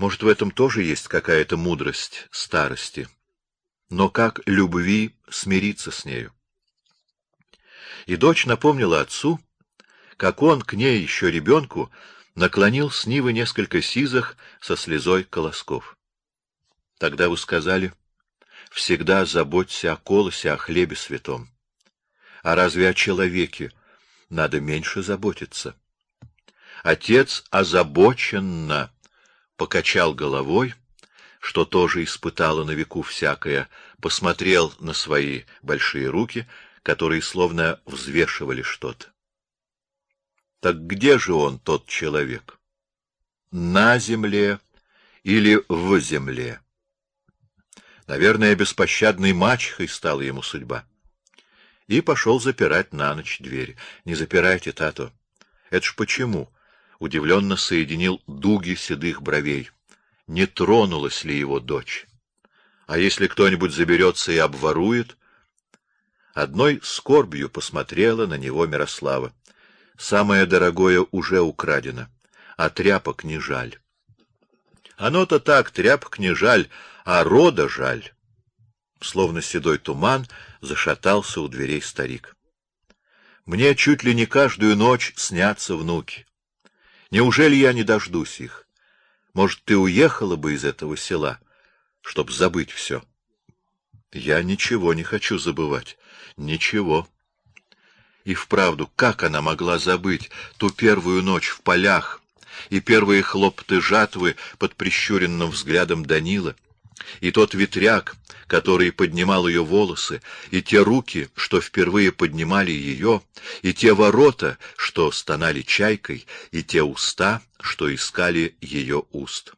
Может, в этом тоже есть какая-то мудрость старости. Но как любви смириться с нею? И дочь напомнила отцу, как он к ней еще ребенку наклонил с Нивы несколько сизых со слезой колосков. Тогда вы сказали, всегда заботься о колосе, о хлебе святом. А разве о человеке надо меньше заботиться? Отец озабоченно покачал головой, что тоже испытало на веку всякое, посмотрел на свои большие руки, которые словно взвешивали что-то. Так где же он, тот человек? На земле или в земле? Наверное, беспощадной мачехой стала ему судьба. И пошел запирать на ночь двери. Не запирайте, Тато. Это ж почему? Удивленно соединил дуги седых бровей. Не тронулась ли его дочь? А если кто-нибудь заберется и обворует? Одной скорбью посмотрела на него Мирослава. Самое дорогое уже украдено, а тряпок не жаль. Оно-то так, тряпок не жаль, а рода жаль. Словно седой туман зашатался у дверей старик. Мне чуть ли не каждую ночь снятся внуки. Неужели я не дождусь их? Может, ты уехала бы из этого села, чтоб забыть все? Я ничего не хочу забывать. Ничего. И вправду, как она могла забыть ту первую ночь в полях и первые хлопоты жатвы под прищуренным взглядом Данила? И тот ветряк, который поднимал ее волосы, и те руки, что впервые поднимали ее, и те ворота, что стонали чайкой, и те уста, что искали ее уст.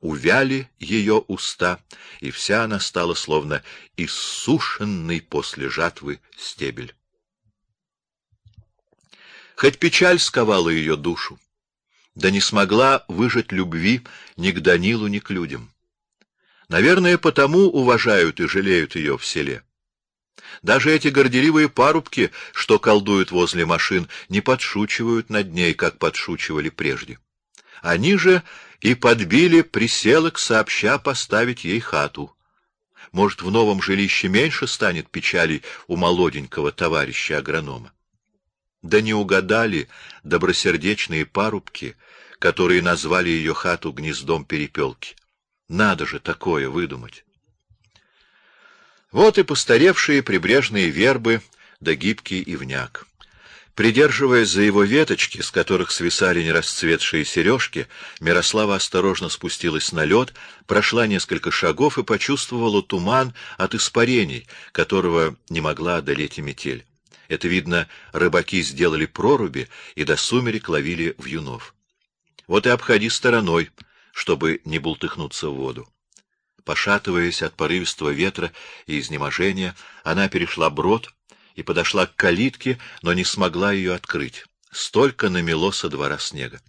Увяли ее уста, и вся она стала словно иссушенный после жатвы стебель. Хоть печаль сковала ее душу, да не смогла выжать любви ни к Данилу, ни к людям. Наверное, потому уважают и жалеют ее в селе. Даже эти горделивые парубки, что колдуют возле машин, не подшучивают над ней, как подшучивали прежде. Они же и подбили приселок сообща поставить ей хату. Может, в новом жилище меньше станет печали у молоденького товарища агронома. Да не угадали добросердечные парубки, которые назвали ее хату гнездом перепелки. Надо же такое выдумать. Вот и постаревшие прибрежные вербы да гибкий ивняк. Придерживаясь за его веточки, с которых свисали нерасцветшие сережки, Мирослава осторожно спустилась на лед, прошла несколько шагов и почувствовала туман от испарений, которого не могла одолеть и метель. Это видно, рыбаки сделали проруби и до сумерек ловили вьюнов. Вот и обходи стороной, чтобы не бултыхнуться в воду. Пошатываясь от порывистого ветра и изнеможения, она перешла брод и подошла к калитке, но не смогла ее открыть. Столько намело со двора снега.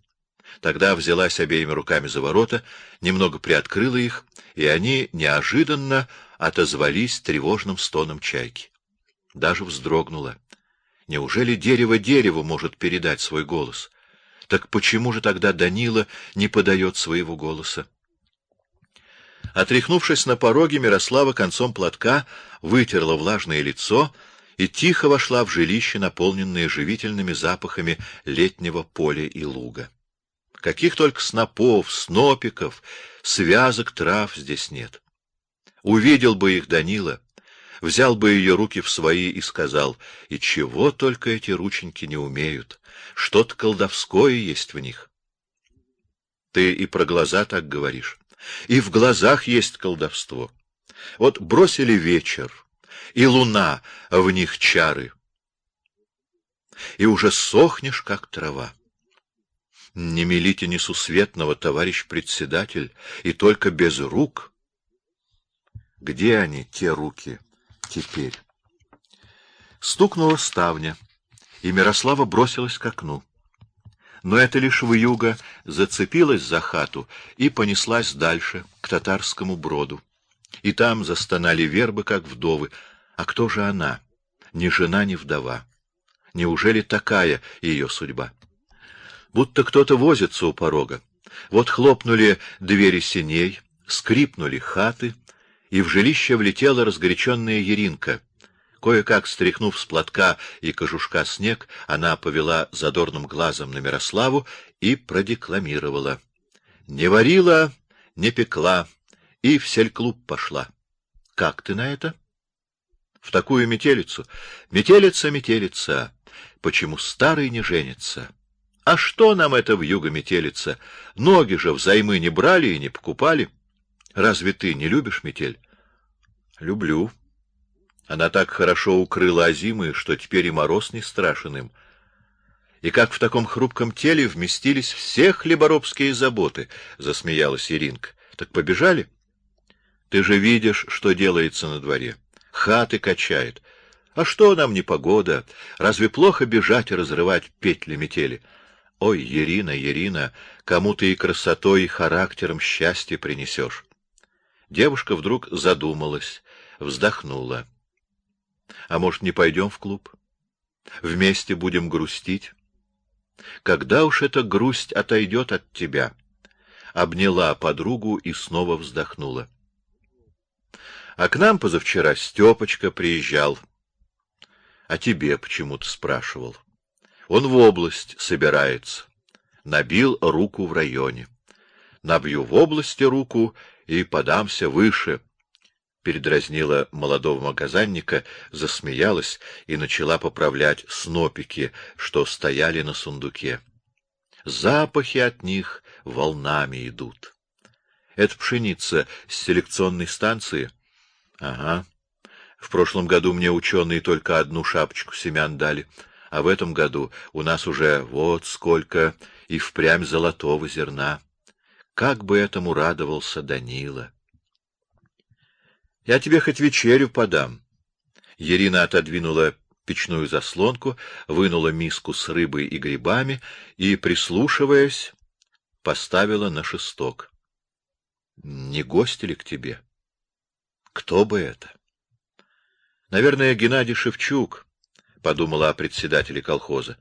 Тогда взялась обеими руками за ворота, немного приоткрыла их, и они неожиданно отозвались тревожным стоном чайки. Даже вздрогнула. Неужели дерево дереву может передать свой голос? Так почему же тогда Данила не подает своего голоса? Отряхнувшись на пороге, Мирослава концом платка вытерла влажное лицо и тихо вошла в жилище, наполненное живительными запахами летнего поля и луга. Каких только снопов, снопиков, связок трав здесь нет. Увидел бы их Данила, взял бы ее руки в свои и сказал: "И чего только эти рученьки не умеют? Что-то колдовское есть в них". Ты и про глаза так говоришь. И в глазах есть колдовство. Вот бросили вечер, и луна в них чары. И уже сохнешь, как трава. Не мелите несусветного, товарищ председатель, и только без рук. Где они, те руки? Теперь. Стукнула ставня, и Мирослава бросилась к окну. Но это лишь вьюга зацепилась за хату и понеслась дальше, к татарскому броду. И там застонали вербы, как вдовы. А кто же она? Ни жена, ни вдова. Неужели такая ее судьба? Будто кто-то возится у порога, Вот хлопнули двери синей, скрипнули хаты, и в жилище влетела разгоряченная Еринка. Кое-как стряхнув с платка и кожушка снег, она повела задорным глазом на Мирославу и продекламировала. Не варила, не пекла, и в сель-клуб пошла. Как ты на это? В такую метелицу. Метелица, метелица. Почему старый не женится? А что нам это в юго метелица? Ноги же взаймы не брали и не покупали. Разве ты не любишь метель? Люблю. Она так хорошо укрыла озимы, что теперь и мороз не страшен им. И как в таком хрупком теле вместились все хлеборобские заботы, засмеялась Иринка. Так побежали? Ты же видишь, что делается на дворе. Хаты качает. А что нам не погода? Разве плохо бежать и разрывать петли метели? Ой, Ирина, Ирина, кому ты и красотой, и характером счастье принесешь. Девушка вдруг задумалась, вздохнула. А может, не пойдем в клуб? Вместе будем грустить. Когда уж эта грусть отойдет от тебя? Обняла подругу и снова вздохнула. А к нам позавчера Степочка приезжал. А тебе почему-то спрашивал. Он в область собирается. Набил руку в районе. Набью в области руку и подамся выше. Передразнила молодого магазинника, засмеялась и начала поправлять снопики, что стояли на сундуке. Запахи от них волнами идут. Это пшеница с селекционной станции. Ага. В прошлом году мне ученые только одну шапочку семян дали а в этом году у нас уже вот сколько и впрямь золотого зерна. Как бы этому радовался Данила! Я тебе хоть вечерю подам. Ирина отодвинула печную заслонку, вынула миску с рыбой и грибами и, прислушиваясь, поставила на шесток. Не гости ли к тебе? Кто бы это? Наверное, Геннадий Шевчук. — подумала о председателе колхоза.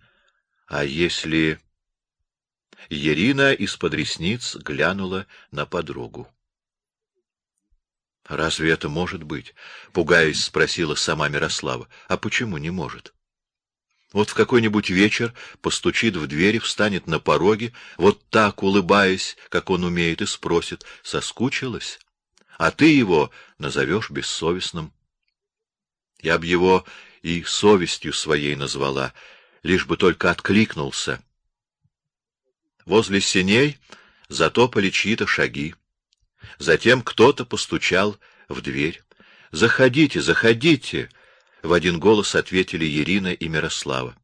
А если... Ирина из-под ресниц глянула на подругу. «Разве это может быть?» — пугаясь, спросила сама Мирослава. «А почему не может?» Вот в какой-нибудь вечер постучит в дверь, встанет на пороге, вот так, улыбаясь, как он умеет, и спросит, соскучилась? А ты его назовешь бессовестным. Я б его и совестью своей назвала, лишь бы только откликнулся. Возле сеней затопали чьи-то шаги. Затем кто-то постучал в дверь. «Заходите, заходите!» — в один голос ответили Ирина и Мирослава.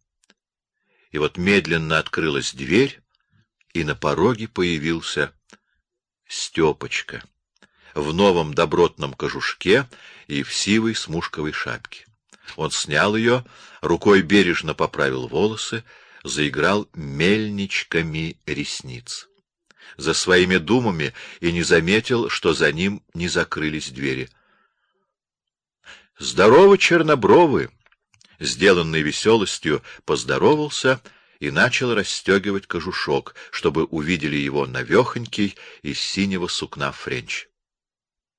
И вот медленно открылась дверь, и на пороге появился Степочка в новом добротном кожушке и в сивой смушковой шапке. Он снял ее, рукой бережно поправил волосы, заиграл мельничками ресниц. За своими думами и не заметил, что за ним не закрылись двери. «Здорово, чернобровы!» Сделанный веселостью, поздоровался и начал расстегивать кожушок, чтобы увидели его навехонький из синего сукна френч.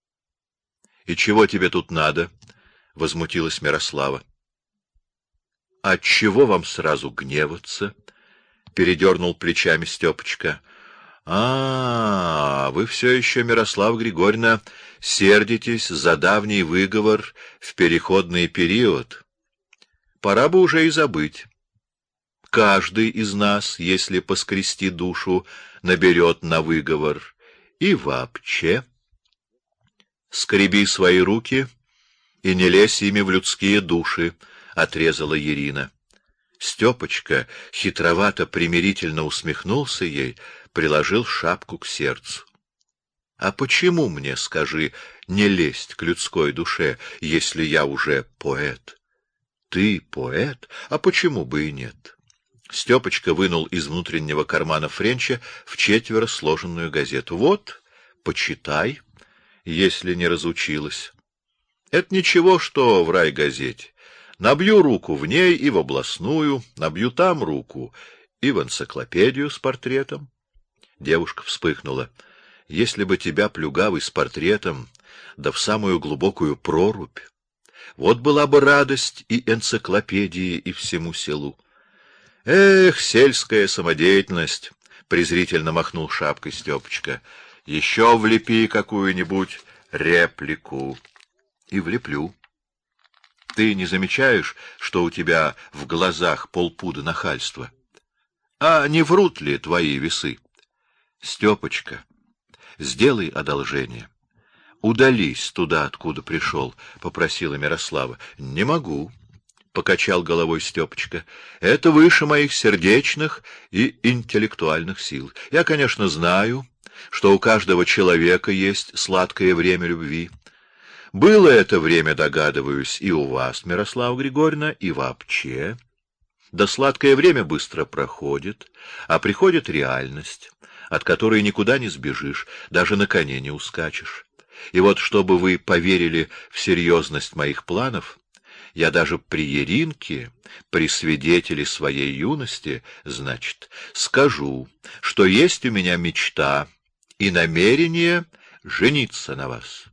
— И чего тебе тут надо? — возмутилась Мирослава. — Отчего вам сразу гневаться? — передернул плечами Степочка. — А, вы все еще, Мирослава Григорьевна, сердитесь за давний выговор в переходный период. Пора бы уже и забыть. Каждый из нас, если поскрести душу, наберет на выговор. И вообще. Скреби свои руки — и не лезь ими в людские души, — отрезала Ирина. Степочка хитровато примирительно усмехнулся ей, приложил шапку к сердцу. — А почему мне, скажи, не лезть к людской душе, если я уже поэт? — Ты поэт? А почему бы и нет? Степочка вынул из внутреннего кармана Френча в четверо сложенную газету. — Вот, почитай, если не разучилась. Это ничего, что в райгазете. Набью руку в ней и в областную, набью там руку и в энциклопедию с портретом. Девушка вспыхнула. Если бы тебя плюгавый с портретом, да в самую глубокую прорубь, вот была бы радость и энциклопедии, и всему селу. Эх, сельская самодеятельность! — презрительно махнул шапкой Степочка. — Еще влепи какую-нибудь реплику. И влеплю. Ты не замечаешь, что у тебя в глазах полпуда нахальства? А не врут ли твои весы? Степочка, сделай одолжение. Удались туда, откуда пришел, — попросила Мирослава. — Не могу, — покачал головой Степочка. — Это выше моих сердечных и интеллектуальных сил. Я, конечно, знаю, что у каждого человека есть сладкое время любви. Было это время, догадываюсь, и у вас, Мирослава Григорьевна, и вообще. Да сладкое время быстро проходит, а приходит реальность, от которой никуда не сбежишь, даже на коне не ускачешь. И вот, чтобы вы поверили в серьезность моих планов, я даже при Еринке, при свидетеле своей юности, значит, скажу, что есть у меня мечта и намерение жениться на вас.